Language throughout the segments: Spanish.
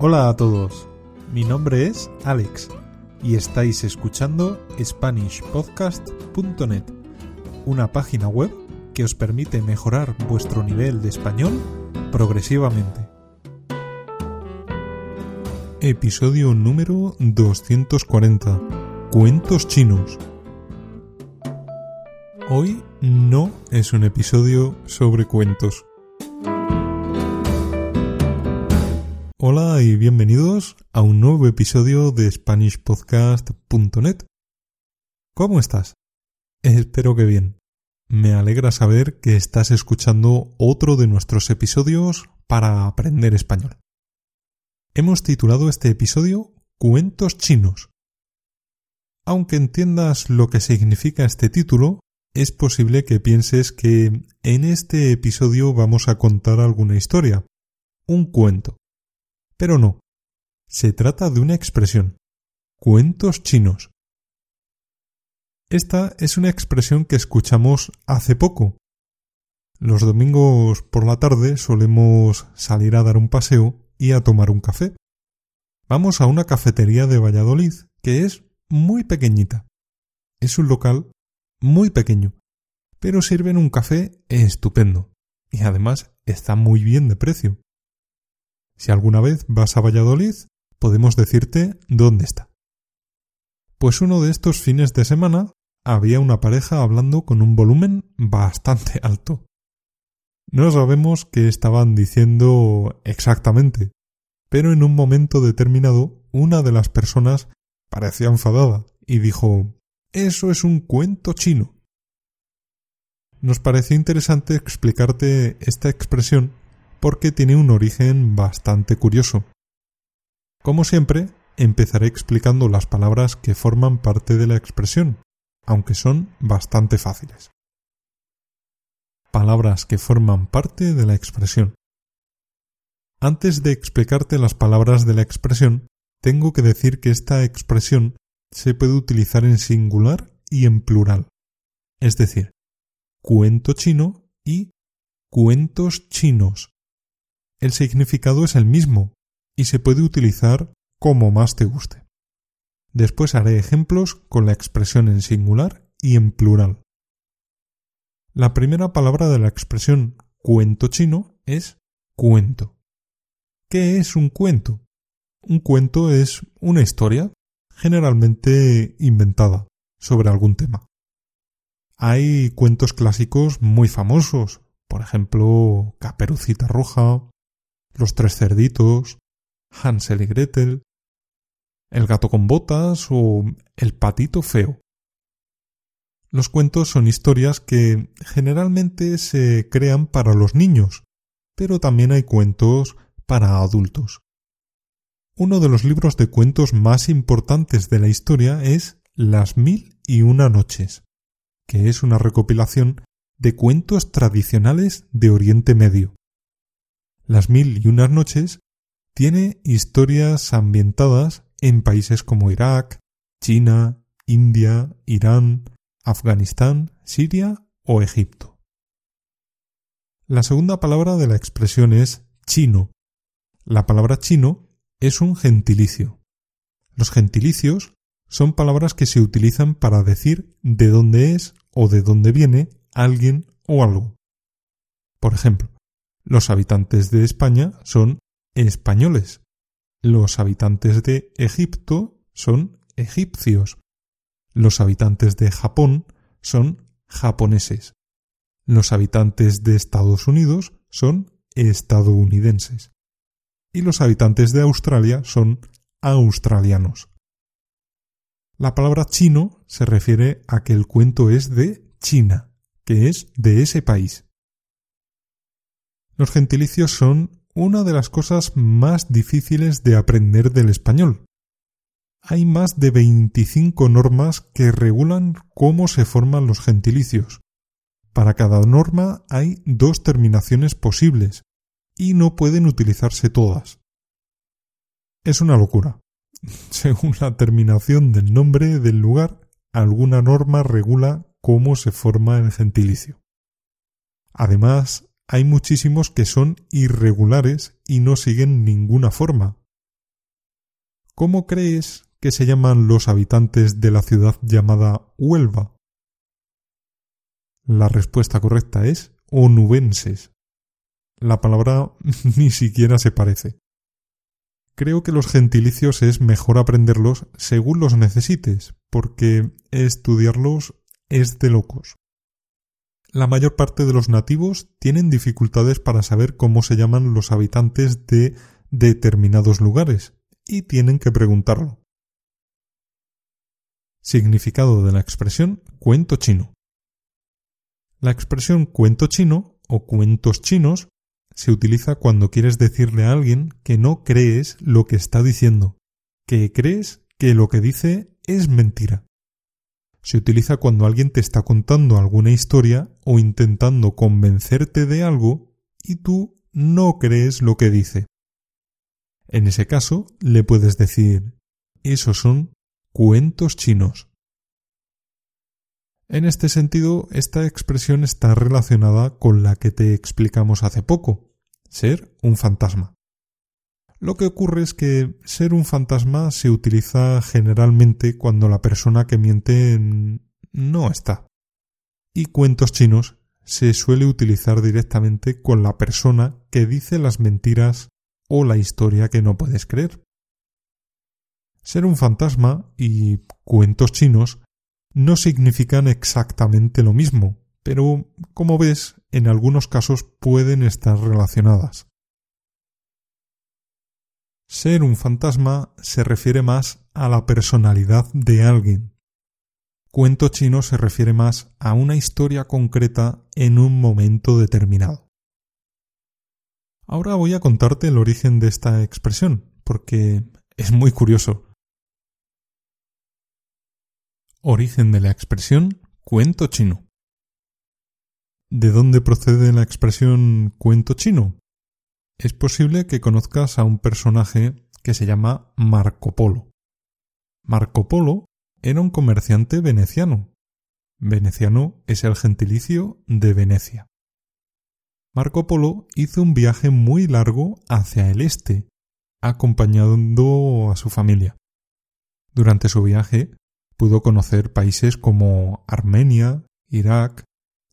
Hola a todos, mi nombre es Alex y estáis escuchando SpanishPodcast.net, una página web que os permite mejorar vuestro nivel de español progresivamente. Episodio número 240. Cuentos chinos. Hoy no es un episodio sobre cuentos. Hola y bienvenidos a un nuevo episodio de SpanishPodcast.net. ¿Cómo estás? Espero que bien. Me alegra saber que estás escuchando otro de nuestros episodios para aprender español. Hemos titulado este episodio Cuentos chinos. Aunque entiendas lo que significa este título, es posible que pienses que en este episodio vamos a contar alguna historia, un cuento. Pero no. Se trata de una expresión. Cuentos chinos. Esta es una expresión que escuchamos hace poco. Los domingos por la tarde solemos salir a dar un paseo y a tomar un café. Vamos a una cafetería de Valladolid que es muy pequeñita. Es un local muy pequeño, pero sirven un café estupendo y además está muy bien de precio. Si alguna vez vas a Valladolid, podemos decirte dónde está. Pues uno de estos fines de semana había una pareja hablando con un volumen bastante alto. No sabemos qué estaban diciendo exactamente, pero en un momento determinado una de las personas parecía enfadada y dijo Eso es un cuento chino. Nos pareció interesante explicarte esta expresión porque tiene un origen bastante curioso. Como siempre, empezaré explicando las palabras que forman parte de la expresión, aunque son bastante fáciles. Palabras que forman parte de la expresión. Antes de explicarte las palabras de la expresión, tengo que decir que esta expresión se puede utilizar en singular y en plural, es decir, cuento chino y cuentos chinos el significado es el mismo y se puede utilizar como más te guste. Después haré ejemplos con la expresión en singular y en plural. La primera palabra de la expresión cuento chino es cuento. ¿Qué es un cuento? Un cuento es una historia, generalmente inventada, sobre algún tema. Hay cuentos clásicos muy famosos, por ejemplo, Caperucita Roja, los tres cerditos, Hansel y Gretel, el gato con botas o el patito feo. Los cuentos son historias que generalmente se crean para los niños, pero también hay cuentos para adultos. Uno de los libros de cuentos más importantes de la historia es Las mil y una noches, que es una recopilación de cuentos tradicionales de Oriente Medio. Las Mil y unas noches tiene historias ambientadas en países como Irak, China, India, Irán, Afganistán, Siria o Egipto. La segunda palabra de la expresión es chino. La palabra chino es un gentilicio. Los gentilicios son palabras que se utilizan para decir de dónde es o de dónde viene alguien o algo. Por ejemplo, los habitantes de España son españoles. Los habitantes de Egipto son egipcios. Los habitantes de Japón son japoneses. Los habitantes de Estados Unidos son estadounidenses. Y los habitantes de Australia son australianos. La palabra chino se refiere a que el cuento es de China, que es de ese país. Los gentilicios son una de las cosas más difíciles de aprender del español. Hay más de 25 normas que regulan cómo se forman los gentilicios. Para cada norma hay dos terminaciones posibles y no pueden utilizarse todas. Es una locura. Según la terminación del nombre del lugar, alguna norma regula cómo se forma el gentilicio. Además, hay muchísimos que son irregulares y no siguen ninguna forma, ¿cómo crees que se llaman los habitantes de la ciudad llamada Huelva? La respuesta correcta es onubenses. La palabra ni siquiera se parece. Creo que los gentilicios es mejor aprenderlos según los necesites, porque estudiarlos es de locos. La mayor parte de los nativos tienen dificultades para saber cómo se llaman los habitantes de determinados lugares, y tienen que preguntarlo. Significado de la expresión cuento chino. La expresión cuento chino o cuentos chinos se utiliza cuando quieres decirle a alguien que no crees lo que está diciendo, que crees que lo que dice es mentira. Se utiliza cuando alguien te está contando alguna historia o intentando convencerte de algo y tú no crees lo que dice. En ese caso, le puedes decir, esos son cuentos chinos. En este sentido, esta expresión está relacionada con la que te explicamos hace poco, ser un fantasma. Lo que ocurre es que ser un fantasma se utiliza generalmente cuando la persona que miente no está. Y cuentos chinos se suele utilizar directamente con la persona que dice las mentiras o la historia que no puedes creer. Ser un fantasma y cuentos chinos no significan exactamente lo mismo, pero como ves, en algunos casos pueden estar relacionadas. Ser un fantasma se refiere más a la personalidad de alguien. Cuento chino se refiere más a una historia concreta en un momento determinado. Ahora voy a contarte el origen de esta expresión, porque es muy curioso. Origen de la expresión cuento chino. ¿De dónde procede la expresión cuento chino? Es posible que conozcas a un personaje que se llama Marco Polo. Marco Polo era un comerciante veneciano. Veneciano es el gentilicio de Venecia. Marco Polo hizo un viaje muy largo hacia el este, acompañando a su familia. Durante su viaje pudo conocer países como Armenia, Irak,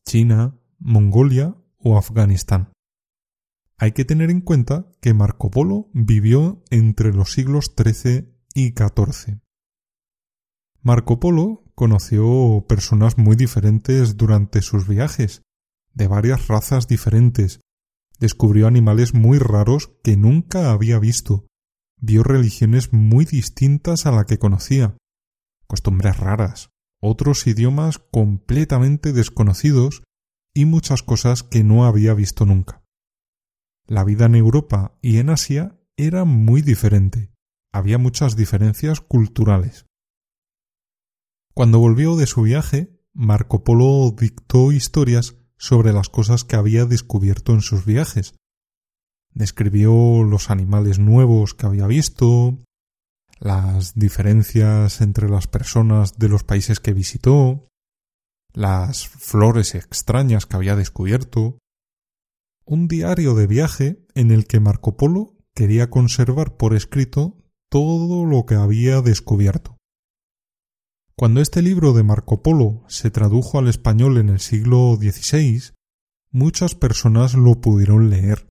China, Mongolia o Afganistán. Hay que tener en cuenta que Marco Polo vivió entre los siglos XIII y XIV. Marco Polo conoció personas muy diferentes durante sus viajes, de varias razas diferentes, descubrió animales muy raros que nunca había visto, vio religiones muy distintas a la que conocía, costumbres raras, otros idiomas completamente desconocidos y muchas cosas que no había visto nunca. La vida en Europa y en Asia era muy diferente. Había muchas diferencias culturales. Cuando volvió de su viaje, Marco Polo dictó historias sobre las cosas que había descubierto en sus viajes. Describió los animales nuevos que había visto, las diferencias entre las personas de los países que visitó, las flores extrañas que había descubierto, un diario de viaje en el que Marco Polo quería conservar por escrito todo lo que había descubierto. Cuando este libro de Marco Polo se tradujo al español en el siglo XVI, muchas personas lo pudieron leer.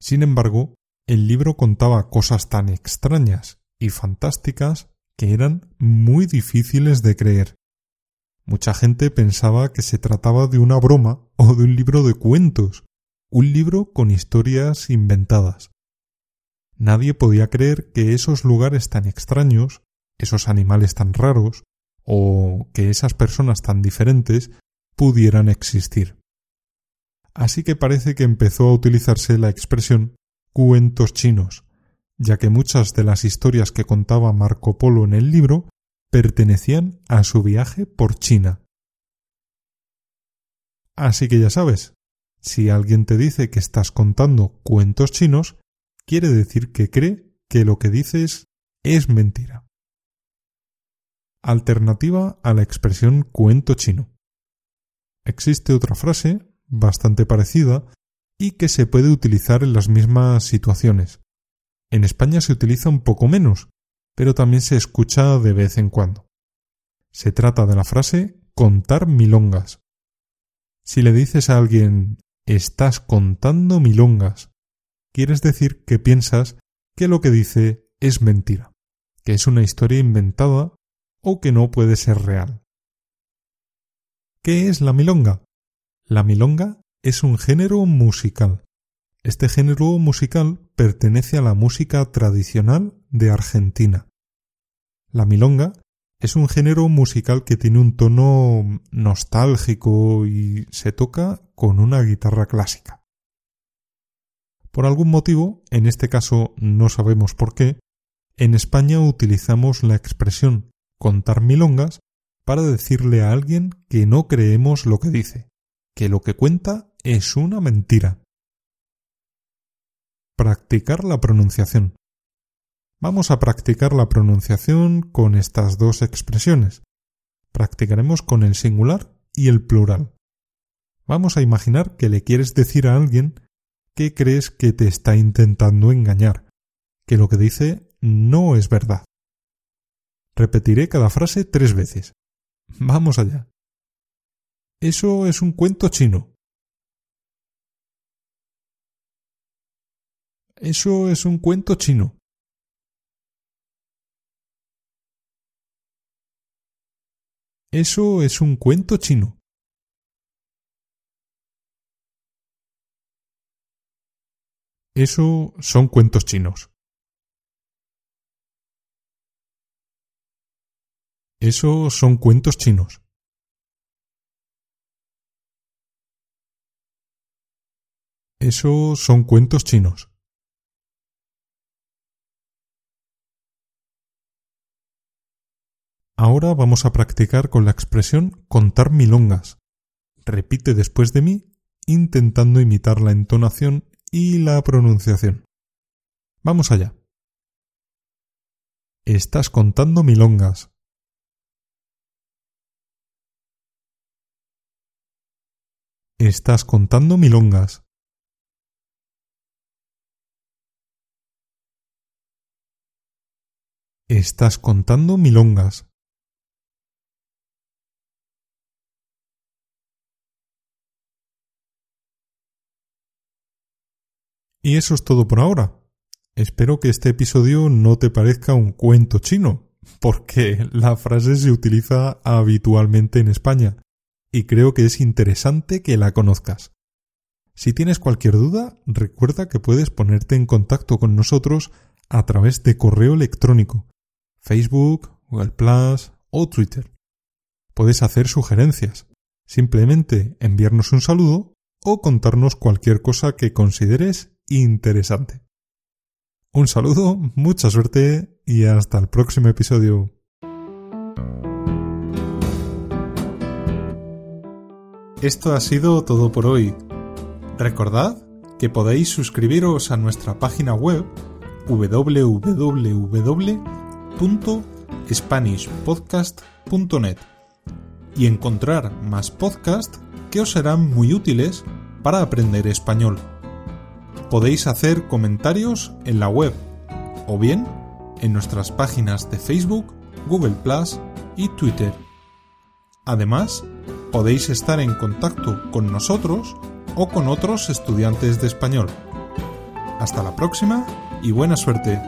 Sin embargo, el libro contaba cosas tan extrañas y fantásticas que eran muy difíciles de creer. Mucha gente pensaba que se trataba de una broma o de un libro de cuentos, un libro con historias inventadas. Nadie podía creer que esos lugares tan extraños, esos animales tan raros, o que esas personas tan diferentes pudieran existir. Así que parece que empezó a utilizarse la expresión cuentos chinos, ya que muchas de las historias que contaba Marco Polo en el libro pertenecían a su viaje por China. Así que ya sabes, si alguien te dice que estás contando cuentos chinos, quiere decir que cree que lo que dices es mentira. Alternativa a la expresión cuento chino. Existe otra frase, bastante parecida, y que se puede utilizar en las mismas situaciones. En España se utiliza un poco menos, pero también se escucha de vez en cuando. Se trata de la frase contar milongas. Si le dices a alguien estás contando milongas, quieres decir que piensas que lo que dice es mentira, que es una historia inventada o que no puede ser real. ¿Qué es la milonga? La milonga es un género musical. Este género musical pertenece a la música tradicional de Argentina. La milonga es un género musical que tiene un tono nostálgico y se toca con una guitarra clásica. Por algún motivo, en este caso no sabemos por qué, en España utilizamos la expresión contar milongas para decirle a alguien que no creemos lo que dice, que lo que cuenta es una mentira. Practicar la pronunciación. Vamos a practicar la pronunciación con estas dos expresiones. Practicaremos con el singular y el plural. Vamos a imaginar que le quieres decir a alguien que crees que te está intentando engañar, que lo que dice no es verdad. Repetiré cada frase tres veces. Vamos allá. Eso es un cuento chino. Eso es un cuento chino. Eso es un cuento chino. Eso son cuentos chinos. Eso son cuentos chinos. Eso son cuentos chinos. Ahora vamos a practicar con la expresión contar milongas. Repite después de mí, intentando imitar la entonación y la pronunciación. Vamos allá. Estás contando milongas. Estás contando milongas. Estás contando milongas. Y eso es todo por ahora. Espero que este episodio no te parezca un cuento chino, porque la frase se utiliza habitualmente en España y creo que es interesante que la conozcas. Si tienes cualquier duda, recuerda que puedes ponerte en contacto con nosotros a través de correo electrónico, Facebook, Google Plus o Twitter. Puedes hacer sugerencias, simplemente enviarnos un saludo o contarnos cualquier cosa que consideres interesante. Un saludo, mucha suerte y hasta el próximo episodio. Esto ha sido todo por hoy. Recordad que podéis suscribiros a nuestra página web www.spanishpodcast.net y encontrar más podcasts que os serán muy útiles para aprender español. Podéis hacer comentarios en la web o bien en nuestras páginas de Facebook, Google Plus y Twitter. Además, podéis estar en contacto con nosotros o con otros estudiantes de español. Hasta la próxima y buena suerte.